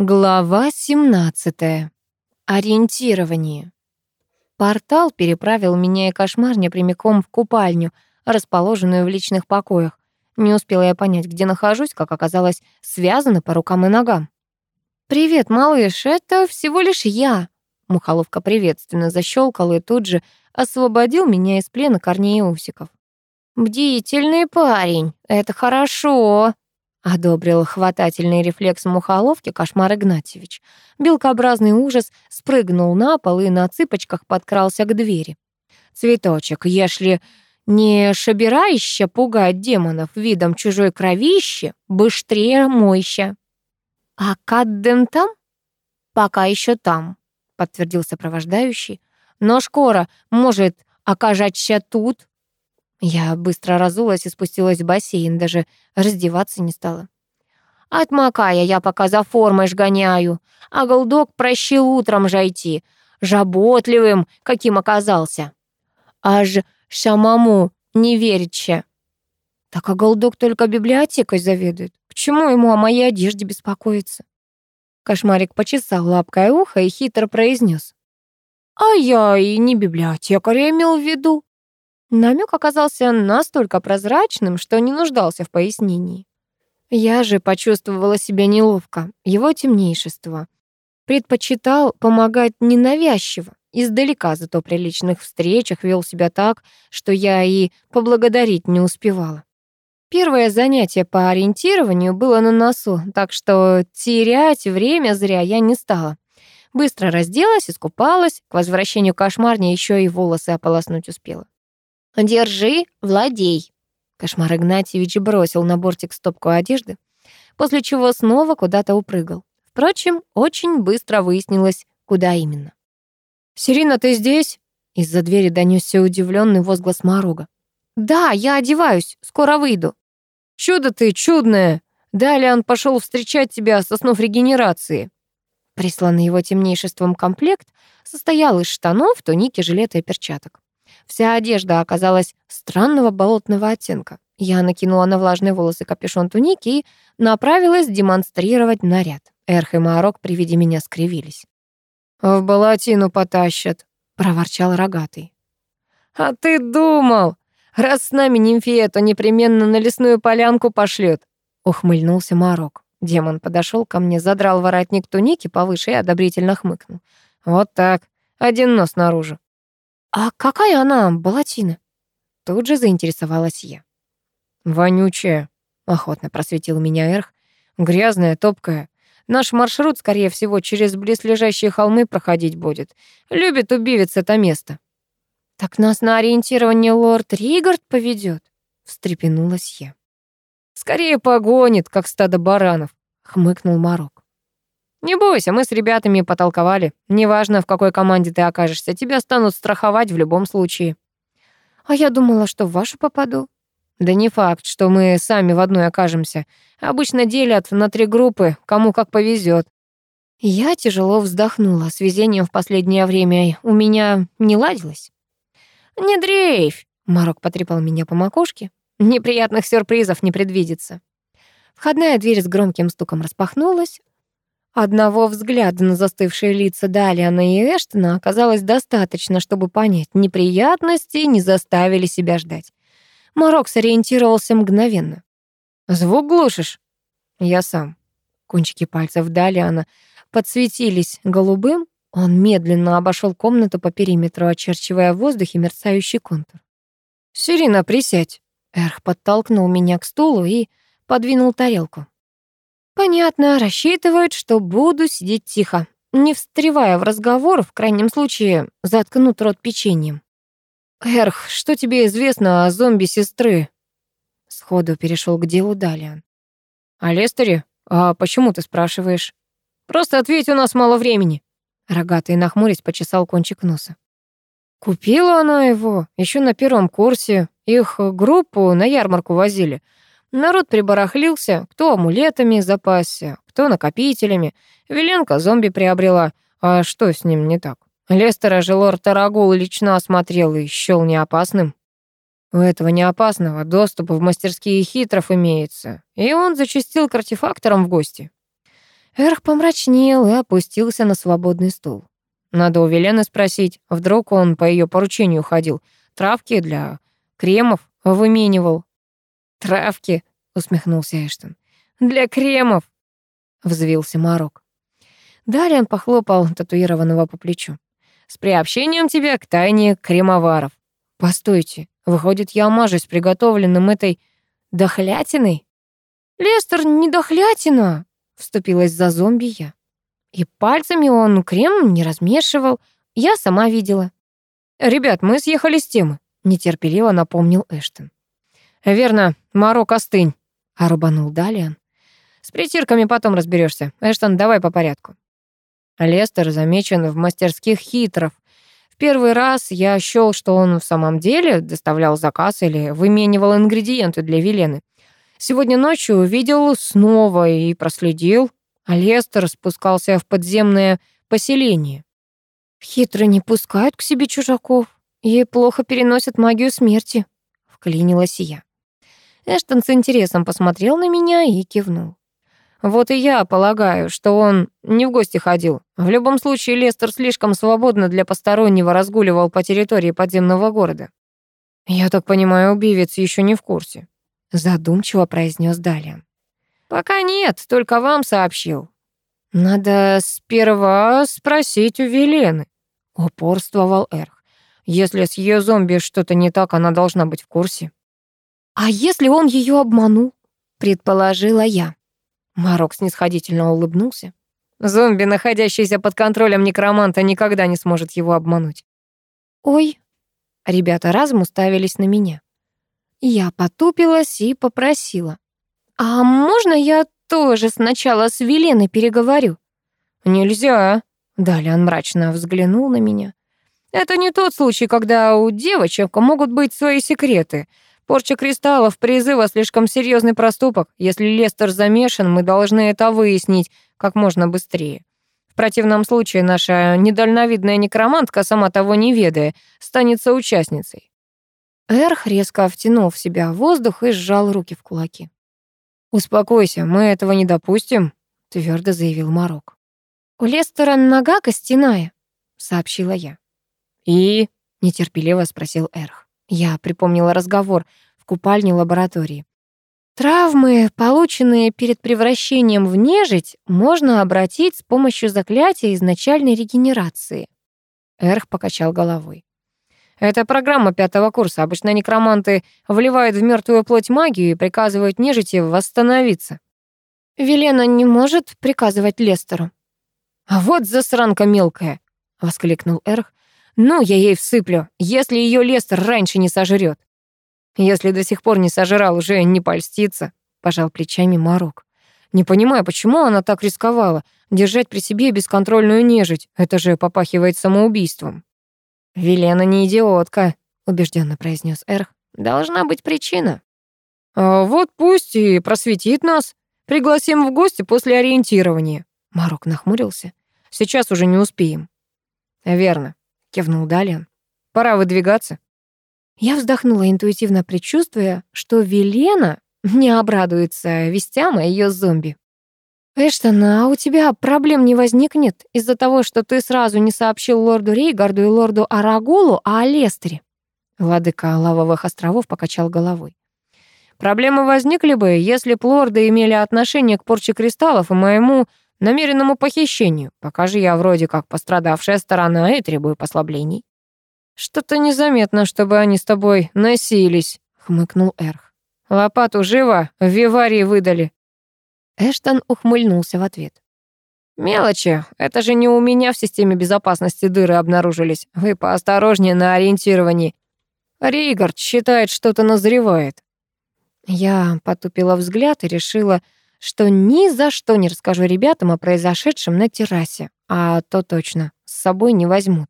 Глава 17. Ориентирование. Портал переправил меня и кошмарня прямиком в купальню, расположенную в личных покоях. Не успела я понять, где нахожусь, как оказалось, связана по рукам и ногам. «Привет, малыш, это всего лишь я!» Мухоловка приветственно защелкал и тут же освободил меня из плена корней и усиков. «Бдительный парень, это хорошо!» Одобрил хватательный рефлекс мухоловки кошмар Игнатьевич. Белкообразный ужас спрыгнул на пол и на цыпочках подкрался к двери. «Цветочек, если не шабираище пугать демонов видом чужой кровищи, быстрее мойща». «А Каддем там?» «Пока еще там», — подтвердил сопровождающий. «Но скоро, может, окажаться тут». Я быстро разулась и спустилась в бассейн, даже раздеваться не стала. Отмокая, я пока за формой жгоняю, а голдок прощил утром жайти, жаботливым, каким оказался. Аж самому не верича. Так а голдок только библиотекой заведует. К чему ему о моей одежде беспокоиться? Кошмарик почесал лапкой ухо и хитро произнес. А я и не библиотекаря имел в виду. Намек оказался настолько прозрачным, что не нуждался в пояснении. Я же почувствовала себя неловко. Его темнейшество предпочитал помогать ненавязчиво, издалека, зато при личных встречах вел себя так, что я и поблагодарить не успевала. Первое занятие по ориентированию было на носу, так что терять время зря я не стала. Быстро разделась, искупалась, к возвращению кошмарня еще и волосы ополоснуть успела. «Держи, владей». Кошмар Игнатьевич бросил на бортик стопку одежды, после чего снова куда-то упрыгал. Впрочем, очень быстро выяснилось, куда именно. «Сирина, ты здесь?» Из-за двери донесся удивленный возглас Морога. «Да, я одеваюсь, скоро выйду». «Чудо ты, чудное! Далее он пошел встречать тебя со снов регенерации». Присланный его темнейшеством комплект состоял из штанов, туники, жилета и перчаток. Вся одежда оказалась странного болотного оттенка. Я накинула на влажные волосы капюшон туники и направилась демонстрировать наряд. Эрх и Маорок при виде меня скривились. «В болотину потащат», — проворчал рогатый. «А ты думал, раз с нами нимфея, то непременно на лесную полянку пошлет», — ухмыльнулся Марок. Демон подошел ко мне, задрал воротник туники повыше и одобрительно хмыкнул. «Вот так, один нос наружу». «А какая она, болотина?» Тут же заинтересовалась я. «Вонючая», — охотно просветил меня Эрх. «Грязная, топкая. Наш маршрут, скорее всего, через близлежащие холмы проходить будет. Любит убивец это место». «Так нас на ориентирование лорд Ригард поведет?» — встрепенулась я. «Скорее погонит, как стадо баранов», — хмыкнул Марок. «Не бойся, мы с ребятами потолковали. Неважно, в какой команде ты окажешься, тебя станут страховать в любом случае». «А я думала, что в вашу попаду». «Да не факт, что мы сами в одной окажемся. Обычно делят на три группы, кому как повезет. Я тяжело вздохнула. С везением в последнее время у меня не ладилось. «Не дрейфь!» — Марок потрепал меня по макушке. «Неприятных сюрпризов не предвидится». Входная дверь с громким стуком распахнулась, Одного взгляда на застывшие лица Далиана и Эштона оказалось достаточно, чтобы понять, неприятности не заставили себя ждать. Марок сориентировался мгновенно. «Звук глушишь?» «Я сам». Кончики пальцев Далиана подсветились голубым. Он медленно обошел комнату по периметру, очерчивая в воздухе мерцающий контур. «Сирина, присядь!» Эрх подтолкнул меня к стулу и подвинул тарелку. Понятно, рассчитывают, что буду сидеть тихо, не встревая в разговор, в крайнем случае заткнут рот печеньем. «Эрх, что тебе известно о зомби сестры?» Сходу перешел к делу Далиан. «О Лестере? А почему ты спрашиваешь?» «Просто ответь, у нас мало времени». Рогатый нахмурясь почесал кончик носа. Купила она его еще на первом курсе. Их группу на ярмарку возили. Народ прибарахлился, кто амулетами запасся, кто накопителями. Веленка зомби приобрела. А что с ним не так? Лестера же лорд Тарагул лично осмотрел и счёл неопасным. У этого неопасного доступ в мастерские хитров имеется, и он зачастил к артефакторам в гости. Эрх помрачнел и опустился на свободный стул. Надо у Велены спросить, вдруг он по ее поручению ходил. Травки для кремов выменивал. «Травки», — усмехнулся Эштон. «Для кремов», — взвился Марок. Он похлопал татуированного по плечу. «С приобщением тебя к тайне кремоваров. Постойте, выходит, я мажусь приготовленным этой дохлятиной?» «Лестер, не дохлятина!» — вступилась за зомби я. И пальцами он крем не размешивал, я сама видела. «Ребят, мы съехали с темы», — нетерпеливо напомнил Эштон. «Верно, Марок, остынь», — орубанул Далиан. «С притирками потом разберешься. Эштон, давай по порядку». Лестер замечен в мастерских хитров. В первый раз я счёл, что он в самом деле доставлял заказ или выменивал ингредиенты для Велены. Сегодня ночью увидел снова и проследил. Лестер спускался в подземное поселение. «Хитро не пускают к себе чужаков и плохо переносят магию смерти», — вклинилась я. Эштон с интересом посмотрел на меня и кивнул. «Вот и я полагаю, что он не в гости ходил. В любом случае, Лестер слишком свободно для постороннего разгуливал по территории подземного города». «Я так понимаю, убивец еще не в курсе», — задумчиво произнес Далиан. «Пока нет, только вам сообщил». «Надо сперва спросить у Велены», — упорствовал Эрх. «Если с ее зомби что-то не так, она должна быть в курсе». «А если он ее обманул?» — предположила я. Марок снисходительно улыбнулся. «Зомби, находящийся под контролем некроманта, никогда не сможет его обмануть». «Ой!» — ребята разом уставились на меня. Я потупилась и попросила. «А можно я тоже сначала с Веленой переговорю?» «Нельзя», — Далян мрачно взглянул на меня. «Это не тот случай, когда у девочек могут быть свои секреты. Порча кристаллов, призыва — слишком серьезный проступок. Если Лестер замешан, мы должны это выяснить как можно быстрее. В противном случае наша недальновидная некромантка, сама того не ведая, станет соучастницей». Эрх резко втянул в себя воздух и сжал руки в кулаки. «Успокойся, мы этого не допустим», — твердо заявил Марок. «У Лестера нога костяная», — сообщила я. «И?» — нетерпеливо спросил Эрх. Я припомнила разговор в купальне лаборатории. Травмы, полученные перед превращением в нежить, можно обратить с помощью заклятия изначальной регенерации. Эрх покачал головой. Это программа пятого курса. Обычно некроманты вливают в мертвую плоть магию и приказывают нежити восстановиться. Велена не может приказывать Лестеру. А вот засранка мелкая, воскликнул Эрх. Ну, я ей всыплю, если ее Лестер раньше не сожрет. Если до сих пор не сожрал, уже не польстится, пожал плечами Марок. Не понимаю, почему она так рисковала держать при себе бесконтрольную нежить. Это же попахивает самоубийством. «Велена не идиотка», — убежденно произнес Эрх. «Должна быть причина». А «Вот пусть и просветит нас. Пригласим в гости после ориентирования». Марок нахмурился. «Сейчас уже не успеем». «Верно», — кивнул Далиан. «Пора выдвигаться». Я вздохнула, интуитивно предчувствуя, что Велена не обрадуется вестям о ее зомби. «Эштон, а у тебя проблем не возникнет из-за того, что ты сразу не сообщил лорду Рейгарду и лорду Арагулу о Лестере?» Владыка Лавовых островов покачал головой. «Проблемы возникли бы, если б лорды имели отношение к порче кристаллов и моему намеренному похищению. Пока же я вроде как пострадавшая сторона и требую послаблений». «Что-то незаметно, чтобы они с тобой носились», — хмыкнул Эрх. «Лопату живо в виварии выдали, Эштон ухмыльнулся в ответ. «Мелочи. Это же не у меня в системе безопасности дыры обнаружились. Вы поосторожнее на ориентировании. Рейгард считает, что-то назревает». Я потупила взгляд и решила, что ни за что не расскажу ребятам о произошедшем на террасе, а то точно с собой не возьмут.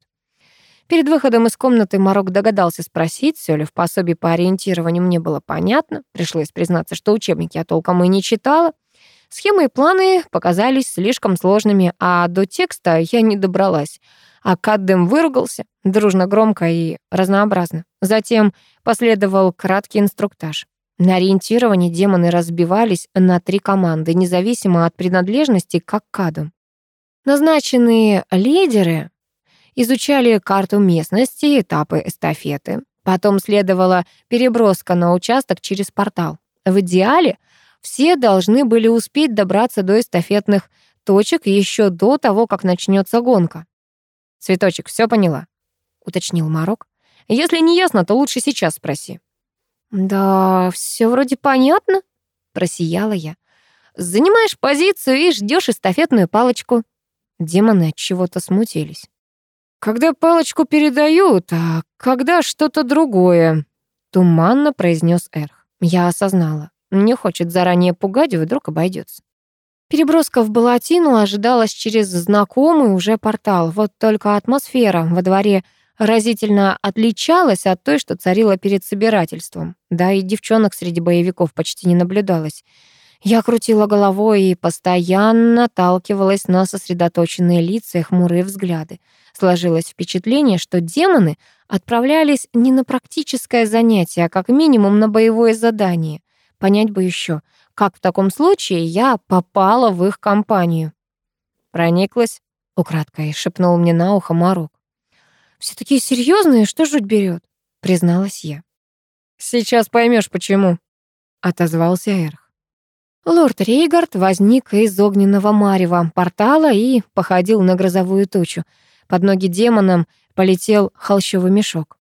Перед выходом из комнаты Марок догадался спросить, все ли в пособии по ориентированию мне было понятно. Пришлось признаться, что учебники я толком и не читала. Схемы и планы показались слишком сложными, а до текста я не добралась. А Каддем выругался, дружно, громко и разнообразно. Затем последовал краткий инструктаж. На ориентировании демоны разбивались на три команды, независимо от принадлежности к аккадам. Назначенные лидеры изучали карту местности, этапы эстафеты. Потом следовала переброска на участок через портал. В идеале все должны были успеть добраться до эстафетных точек еще до того, как начнется гонка. «Цветочек, все поняла?» — уточнил Марок. «Если не ясно, то лучше сейчас спроси». «Да, все вроде понятно», — просияла я. «Занимаешь позицию и ждешь эстафетную палочку». Демоны от чего-то смутились. «Когда палочку передают, а когда что-то другое», — туманно произнес Эрх. Я осознала. Не хочет заранее пугать, вдруг обойдется. Переброска в Балатину ожидалась через знакомый уже портал. Вот только атмосфера во дворе разительно отличалась от той, что царила перед собирательством. Да и девчонок среди боевиков почти не наблюдалось. Я крутила головой и постоянно наталкивалась на сосредоточенные лица и хмурые взгляды. Сложилось впечатление, что демоны отправлялись не на практическое занятие, а как минимум на боевое задание. Понять бы еще, как в таком случае я попала в их компанию. «Прониклась?» — украдкой шепнул мне на ухо Марок. «Все такие серьезные, что жуть берет», — призналась я. «Сейчас поймешь, почему», — отозвался Эрх. Лорд Рейгард возник из огненного марева портала и походил на грозовую тучу. Под ноги демонам полетел холщовый мешок.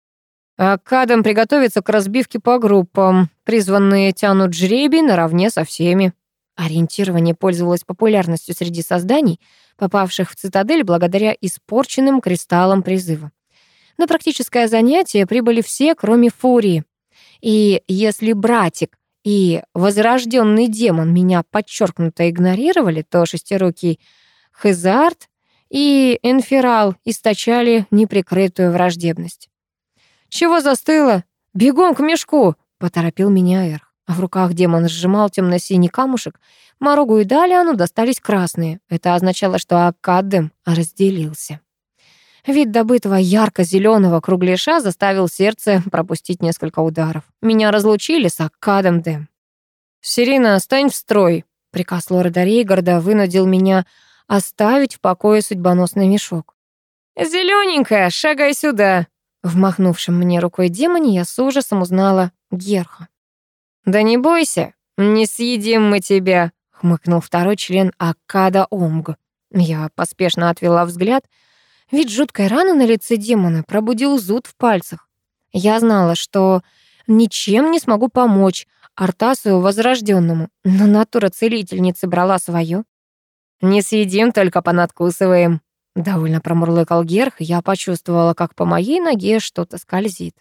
А кадам приготовиться к разбивке по группам. Призванные тянут жребий наравне со всеми. Ориентирование пользовалось популярностью среди созданий, попавших в цитадель благодаря испорченным кристаллам призыва. На практическое занятие прибыли все, кроме Фурии. И если братик и возрожденный демон меня подчеркнуто игнорировали, то шестирукий Хезард и Энферал источали неприкрытую враждебность. «Чего застыла? Бегом к мешку!» — поторопил меня Эрх. А в руках демон сжимал темно-синий камушек. Марогу и Далиану достались красные. Это означало, что Академ разделился. Вид добытого ярко зеленого кругляша заставил сердце пропустить несколько ударов. Меня разлучили с Акадом Дэм. «Сирина, стань в строй!» Приказ лорда Рейгарда вынудил меня оставить в покое судьбоносный мешок. «Зелененькая, шагай сюда!» В махнувшем мне рукой демоне я с ужасом узнала Герха. «Да не бойся, не съедим мы тебя», — хмыкнул второй член Акада Омг. Я поспешно отвела взгляд. Вид жуткой раны на лице демона пробудил зуд в пальцах. Я знала, что ничем не смогу помочь Артасу Возрожденному, но натура целительницы брала свое. «Не съедим, только понадкусываем», Довольно промурлыкал Герх, я почувствовала, как по моей ноге что-то скользит.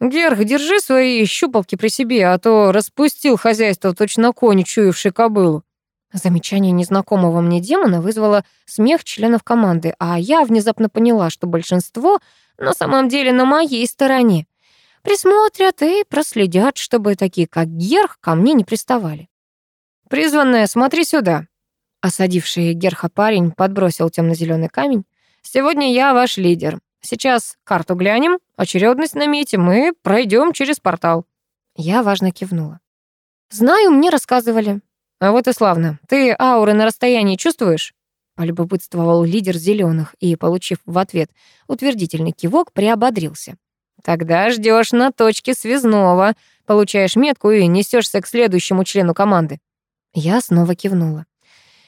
«Герх, держи свои щупалки при себе, а то распустил хозяйство точно конь, чуявший кобылу». Замечание незнакомого мне демона вызвало смех членов команды, а я внезапно поняла, что большинство на самом деле на моей стороне. Присмотрят и проследят, чтобы такие, как Герх, ко мне не приставали. «Призванная, смотри сюда», Осадивший Герха парень подбросил темно-зеленый камень. «Сегодня я ваш лидер. Сейчас карту глянем, очередность наметим и пройдем через портал». Я важно кивнула. «Знаю, мне рассказывали». «А вот и славно. Ты ауры на расстоянии чувствуешь?» Полюбопытствовал лидер зеленых и, получив в ответ утвердительный кивок, приободрился. «Тогда ждешь на точке связного, получаешь метку и несешься к следующему члену команды». Я снова кивнула.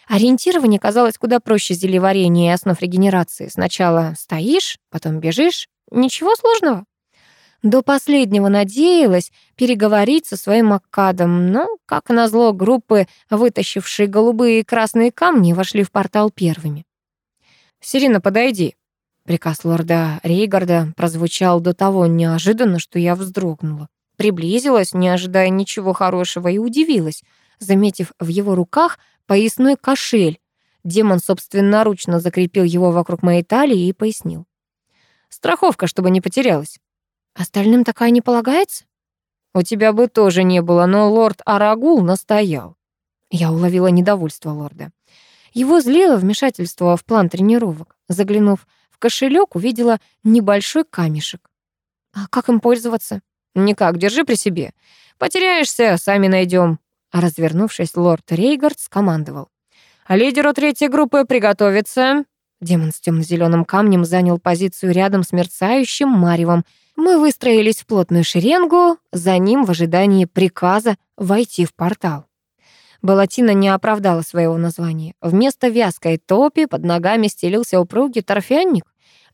Ориентирование казалось куда проще зелеварения и основ регенерации. Сначала стоишь, потом бежишь. Ничего сложного. До последнего надеялась переговорить со своим Аккадом, но, как назло, группы, вытащившие голубые и красные камни, вошли в портал первыми. «Сирина, подойди», Приказ лорда Рейгарда прозвучал до того неожиданно, что я вздрогнула. Приблизилась, не ожидая ничего хорошего, и удивилась, заметив в его руках поясной кошель. Демон собственноручно закрепил его вокруг моей талии и пояснил. «Страховка, чтобы не потерялась». «Остальным такая не полагается?» «У тебя бы тоже не было, но лорд Арагул настоял». Я уловила недовольство лорда. Его злило вмешательство в план тренировок. Заглянув в кошелек, увидела небольшой камешек. «А как им пользоваться?» Никак, держи при себе. Потеряешься, сами найдем. Развернувшись, лорд Рейгард скомандовал. Лидеру третьей группы приготовиться. Демон с темно-зеленым камнем занял позицию рядом с мерцающим маревом. Мы выстроились в плотную шеренгу, за ним в ожидании приказа войти в портал. Балатина не оправдала своего названия. Вместо вязкой топи под ногами стелился упругий торфянник.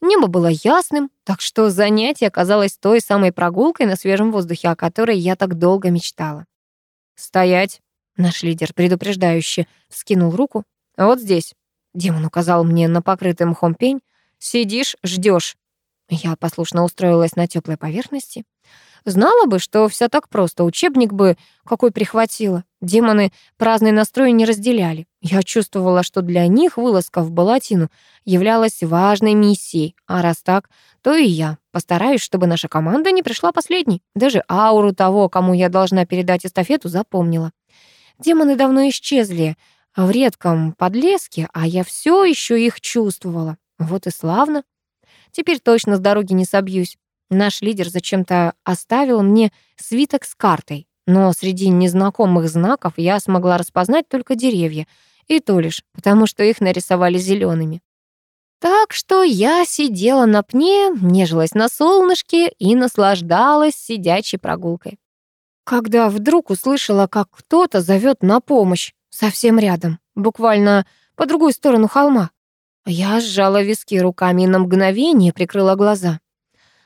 Небо было ясным, так что занятие оказалось той самой прогулкой на свежем воздухе, о которой я так долго мечтала. «Стоять!» — наш лидер предупреждающе вскинул руку. «Вот здесь!» — демон указал мне на покрытый мхом пень. «Сидишь, ждешь. Я послушно устроилась на теплой поверхности. Знала бы, что все так просто, учебник бы какой прихватила. Демоны праздный настрой не разделяли. Я чувствовала, что для них вылазка в Балатину являлась важной миссией, а раз так, то и я постараюсь, чтобы наша команда не пришла последней. Даже ауру того, кому я должна передать эстафету, запомнила. Демоны давно исчезли в редком подлеске, а я все еще их чувствовала. Вот и славно. Теперь точно с дороги не собьюсь. Наш лидер зачем-то оставил мне свиток с картой, но среди незнакомых знаков я смогла распознать только деревья, и то лишь потому, что их нарисовали зелеными. Так что я сидела на пне, нежилась на солнышке и наслаждалась сидячей прогулкой. Когда вдруг услышала, как кто-то зовет на помощь совсем рядом, буквально по другую сторону холма. Я сжала виски руками и на мгновение прикрыла глаза.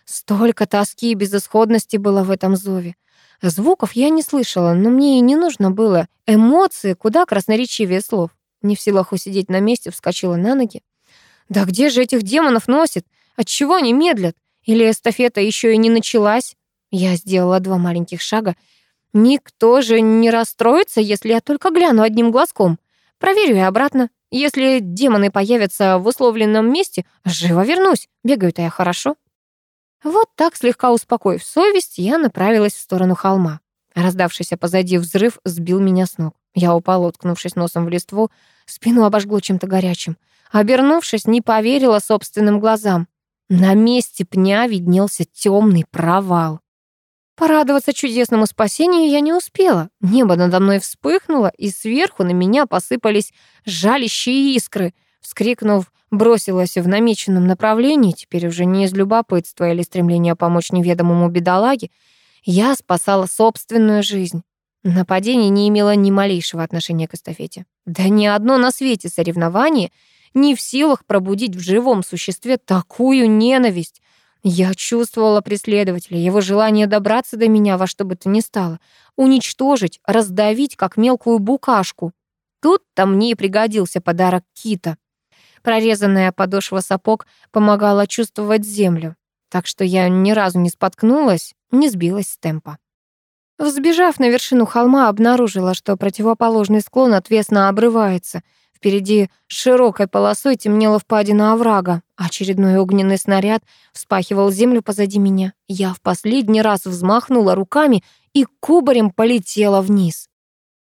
Столько тоски и безысходности было в этом зове. Звуков я не слышала, но мне и не нужно было. Эмоции куда красноречивее слов. Не в силах усидеть на месте, вскочила на ноги. Да где же этих демонов носит? Отчего они медлят? Или эстафета еще и не началась? Я сделала два маленьких шага. Никто же не расстроится, если я только гляну одним глазком. Проверю и обратно. Если демоны появятся в условленном месте, живо вернусь. Бегаю-то я хорошо. Вот так, слегка успокоив совесть, я направилась в сторону холма. Раздавшийся позади взрыв сбил меня с ног. Я упала, уткнувшись носом в листву, спину обожгло чем-то горячим. Обернувшись, не поверила собственным глазам. На месте пня виднелся темный провал. Порадоваться чудесному спасению я не успела. Небо надо мной вспыхнуло, и сверху на меня посыпались жалящие искры. Вскрикнув, бросилась в намеченном направлении, теперь уже не из любопытства или стремления помочь неведомому бедолаге, я спасала собственную жизнь. Нападение не имело ни малейшего отношения к эстафете. Да ни одно на свете соревнование не в силах пробудить в живом существе такую ненависть. Я чувствовала преследователя, его желание добраться до меня во что бы то ни стало, уничтожить, раздавить, как мелкую букашку. Тут-то мне и пригодился подарок Кита. Прорезанная подошва сапог помогала чувствовать землю, так что я ни разу не споткнулась, не сбилась с темпа. Взбежав на вершину холма, обнаружила, что противоположный склон отвесно обрывается. Впереди широкой полосой темнела впадина оврага. Очередной огненный снаряд вспахивал землю позади меня. Я в последний раз взмахнула руками и кубарем полетела вниз.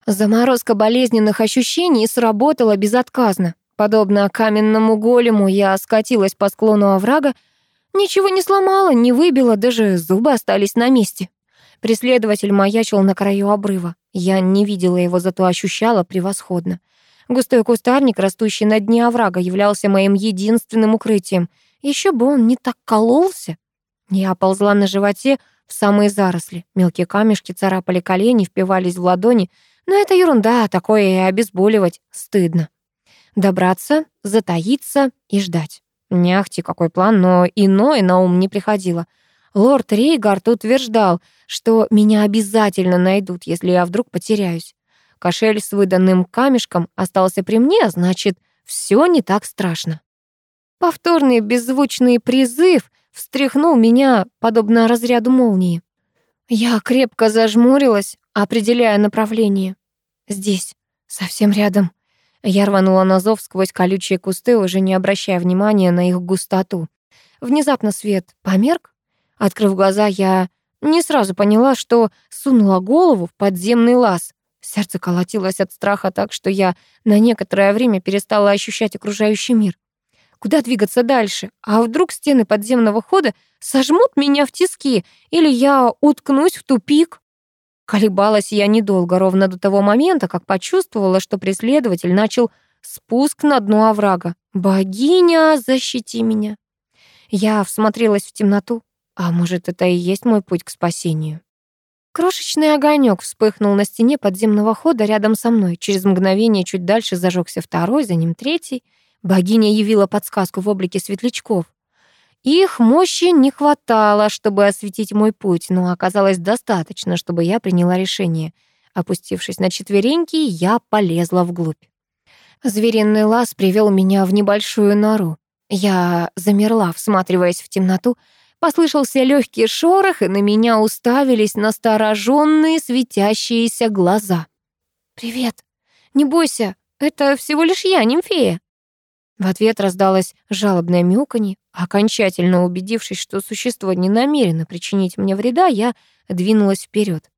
Заморозка болезненных ощущений сработала безотказно. Подобно каменному голему, я скатилась по склону оврага, ничего не сломала, не выбила, даже зубы остались на месте. Преследователь маячил на краю обрыва. Я не видела его, зато ощущала превосходно. Густой кустарник, растущий на дне оврага, являлся моим единственным укрытием. Еще бы он не так кололся. Я ползла на животе в самые заросли. Мелкие камешки царапали колени, впивались в ладони. Но это ерунда, такое и обезболивать стыдно. Добраться, затаиться и ждать. Не ахти какой план, но иное на ум не приходило. Лорд Рейгард утверждал, что меня обязательно найдут, если я вдруг потеряюсь. Кошель с выданным камешком остался при мне, значит, все не так страшно. Повторный беззвучный призыв встряхнул меня, подобно разряду молнии. Я крепко зажмурилась, определяя направление. Здесь, совсем рядом. Я рванула на зов сквозь колючие кусты, уже не обращая внимания на их густоту. Внезапно свет померк. Открыв глаза, я не сразу поняла, что сунула голову в подземный лаз. Сердце колотилось от страха так, что я на некоторое время перестала ощущать окружающий мир. Куда двигаться дальше? А вдруг стены подземного хода сожмут меня в тиски, или я уткнусь в тупик? Колебалась я недолго, ровно до того момента, как почувствовала, что преследователь начал спуск на дно оврага. «Богиня, защити меня!» Я всмотрелась в темноту. А может, это и есть мой путь к спасению? Крошечный огонек вспыхнул на стене подземного хода рядом со мной. Через мгновение чуть дальше зажегся второй, за ним третий. Богиня явила подсказку в облике светлячков. Их мощи не хватало, чтобы осветить мой путь, но оказалось достаточно, чтобы я приняла решение. Опустившись на четвереньки, я полезла вглубь. Звериный лаз привел меня в небольшую нору. Я замерла, всматриваясь в темноту. Послышался легкий шорох, и на меня уставились настороженные светящиеся глаза. «Привет. Не бойся, это всего лишь я, нимфея». В ответ раздалось жалобное мяуканье. Окончательно убедившись, что существо не намерено причинить мне вреда, я двинулась вперед.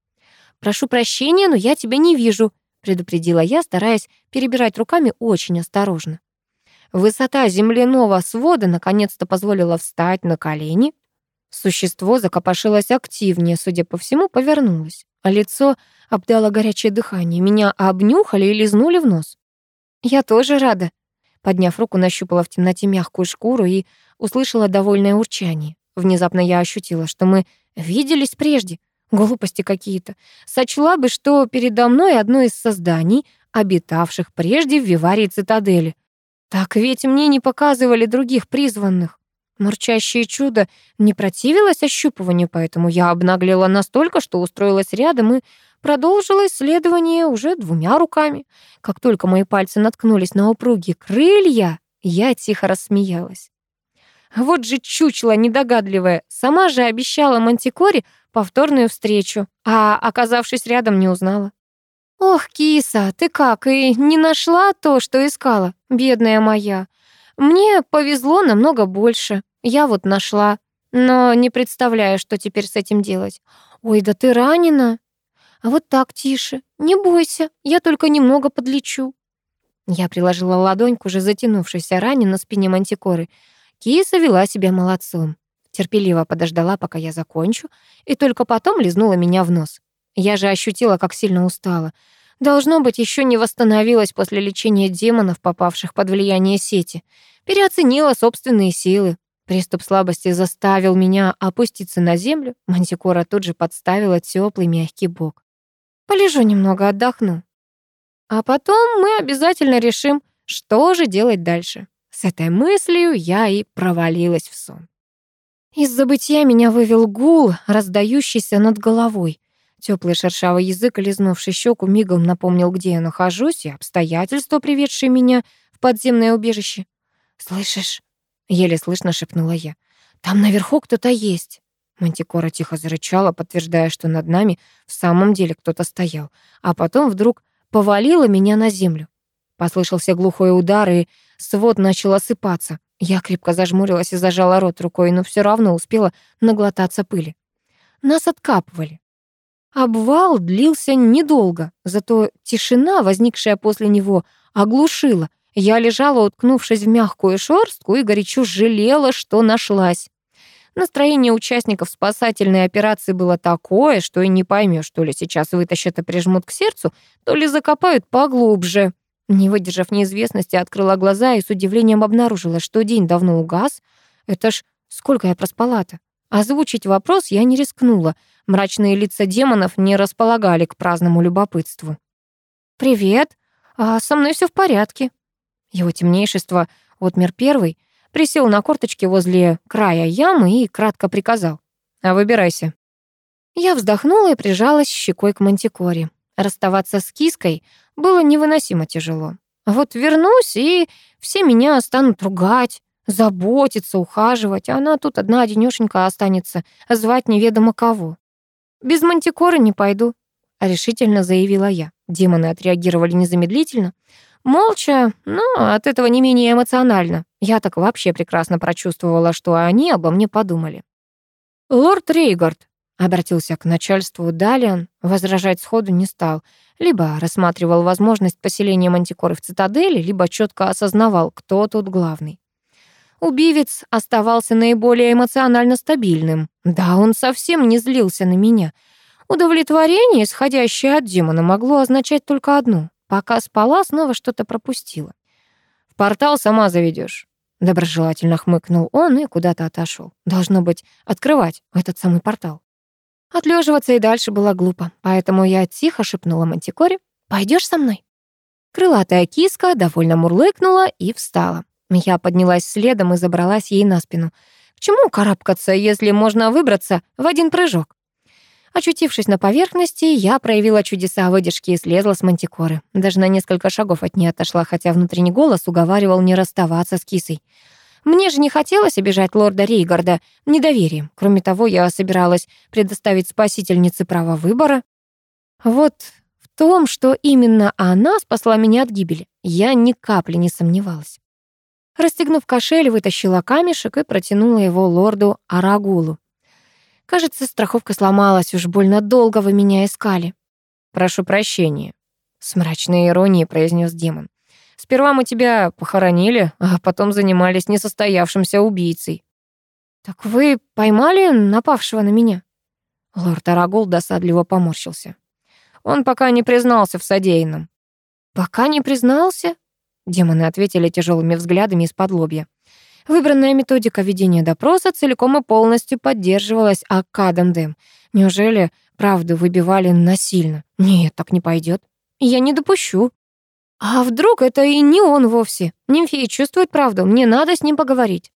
«Прошу прощения, но я тебя не вижу», — предупредила я, стараясь перебирать руками очень осторожно. Высота земляного свода наконец-то позволила встать на колени. Существо закопошилось активнее, судя по всему, повернулось. А лицо обдало горячее дыхание. Меня обнюхали и лизнули в нос. «Я тоже рада», Подняв руку, нащупала в темноте мягкую шкуру и услышала довольное урчание. Внезапно я ощутила, что мы виделись прежде. Глупости какие-то. Сочла бы, что передо мной одно из созданий, обитавших прежде в Виварии цитадели. Так ведь мне не показывали других призванных. Мурчащее чудо не противилось ощупыванию, поэтому я обнаглела настолько, что устроилась рядом и продолжила исследование уже двумя руками. Как только мои пальцы наткнулись на упругие крылья, я тихо рассмеялась. Вот же чучело недогадливая, сама же обещала Мантикоре повторную встречу, а, оказавшись рядом, не узнала. «Ох, киса, ты как, и не нашла то, что искала, бедная моя? Мне повезло намного больше, я вот нашла, но не представляю, что теперь с этим делать. Ой, да ты ранена!» А вот так тише. Не бойся, я только немного подлечу. Я приложила ладонь к уже затянувшейся ране на спине мантикоры. Киса вела себя молодцом. Терпеливо подождала, пока я закончу, и только потом лизнула меня в нос. Я же ощутила, как сильно устала. Должно быть, еще не восстановилась после лечения демонов, попавших под влияние сети. Переоценила собственные силы. Приступ слабости заставил меня опуститься на землю. Мантикора тут же подставила теплый мягкий бок. Полежу немного, отдохну. А потом мы обязательно решим, что же делать дальше. С этой мыслью я и провалилась в сон. Из забытия меня вывел гул, раздающийся над головой. Теплый шершавый язык, лизнувший щеку, мигом напомнил, где я нахожусь, и обстоятельства, приведшие меня в подземное убежище. «Слышишь?» — еле слышно шепнула я. «Там наверху кто-то есть». Мантикора тихо зарычала, подтверждая, что над нами в самом деле кто-то стоял, а потом вдруг повалила меня на землю. Послышался глухой удар, и свод начал осыпаться. Я крепко зажмурилась и зажала рот рукой, но все равно успела наглотаться пыли. Нас откапывали. Обвал длился недолго, зато тишина, возникшая после него, оглушила. Я лежала, уткнувшись в мягкую шерстку, и горячо жалела, что нашлась. Настроение участников спасательной операции было такое, что и не поймешь, то ли сейчас вытащат и прижмут к сердцу, то ли закопают поглубже. Не выдержав неизвестности, открыла глаза и с удивлением обнаружила, что день давно угас. Это ж сколько я проспала-то? Озвучить вопрос я не рискнула. Мрачные лица демонов не располагали к праздному любопытству. «Привет, а со мной все в порядке». Его темнейшество, отмер первый, присел на корточки возле края ямы и кратко приказал. «А выбирайся». Я вздохнула и прижалась щекой к мантикоре. Расставаться с киской было невыносимо тяжело. Вот вернусь, и все меня станут ругать, заботиться, ухаживать, а она тут одна одинёшенька останется, звать неведомо кого. «Без мантикоры не пойду», — решительно заявила я. Демоны отреагировали незамедлительно. Молча, но от этого не менее эмоционально. Я так вообще прекрасно прочувствовала, что они обо мне подумали. «Лорд Рейгард», — обратился к начальству Далиан, возражать сходу не стал. Либо рассматривал возможность поселения мантикоры в цитадели, либо четко осознавал, кто тут главный. Убивец оставался наиболее эмоционально стабильным. Да, он совсем не злился на меня. Удовлетворение, исходящее от демона, могло означать только одно. Пока спала, снова что-то пропустила. «В портал сама заведешь. Доброжелательно хмыкнул он и куда-то отошел. Должно быть, открывать этот самый портал. Отлеживаться и дальше было глупо, поэтому я тихо шепнула Мантикоре «Пойдешь со мной?» Крылатая киска довольно мурлыкнула и встала. Я поднялась следом и забралась ей на спину. К чему карабкаться, если можно выбраться в один прыжок? Очутившись на поверхности, я проявила чудеса выдержки и слезла с мантикоры. Даже на несколько шагов от нее отошла, хотя внутренний голос уговаривал не расставаться с кисой. Мне же не хотелось обижать лорда Рейгарда недоверием. Кроме того, я собиралась предоставить спасительнице право выбора. Вот в том, что именно она спасла меня от гибели, я ни капли не сомневалась. Расстегнув кошель, вытащила камешек и протянула его лорду Арагулу. Кажется, страховка сломалась, уж больно долго вы меня искали. Прошу прощения, с мрачной иронией произнес демон. Сперва мы тебя похоронили, а потом занимались несостоявшимся убийцей. Так вы поймали напавшего на меня? Лорд Арагул досадливо поморщился. Он пока не признался в содеянном. Пока не признался? Демоны ответили тяжелыми взглядами из-под лобья. Выбранная методика ведения допроса целиком и полностью поддерживалась Акадом Дэм. Неужели правду выбивали насильно? Нет, так не пойдет. Я не допущу. А вдруг это и не он вовсе? Нимфея чувствует правду, мне надо с ним поговорить.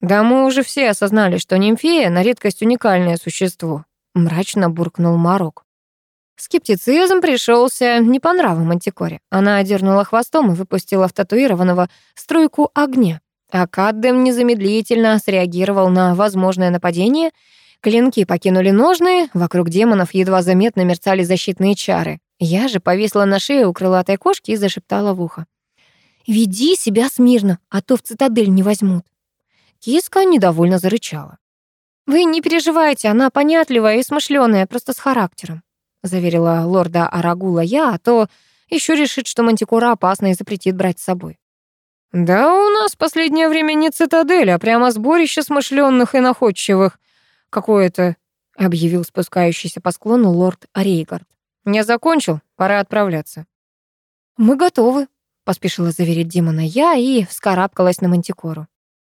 Да мы уже все осознали, что нимфея на редкость уникальное существо, мрачно буркнул Марок. Скептицизм пришелся не по нраву Мантикоре. Она одернула хвостом и выпустила в татуированного струйку огня. А Каддем незамедлительно среагировал на возможное нападение. Клинки покинули ножны, вокруг демонов едва заметно мерцали защитные чары. Я же повисла на шее у крылатой кошки и зашептала в ухо. «Веди себя смирно, а то в цитадель не возьмут». Киска недовольно зарычала. «Вы не переживайте, она понятливая и смышленая, просто с характером», заверила лорда Арагула я, а то еще решит, что мантикора опасна и запретит брать с собой. «Да у нас последнее время не цитадель, а прямо сборище смышленных и находчивых. Какое-то», — объявил спускающийся по склону лорд Рейгард. «Я закончил, пора отправляться». «Мы готовы», — поспешила заверить демона я и вскарабкалась на мантикору.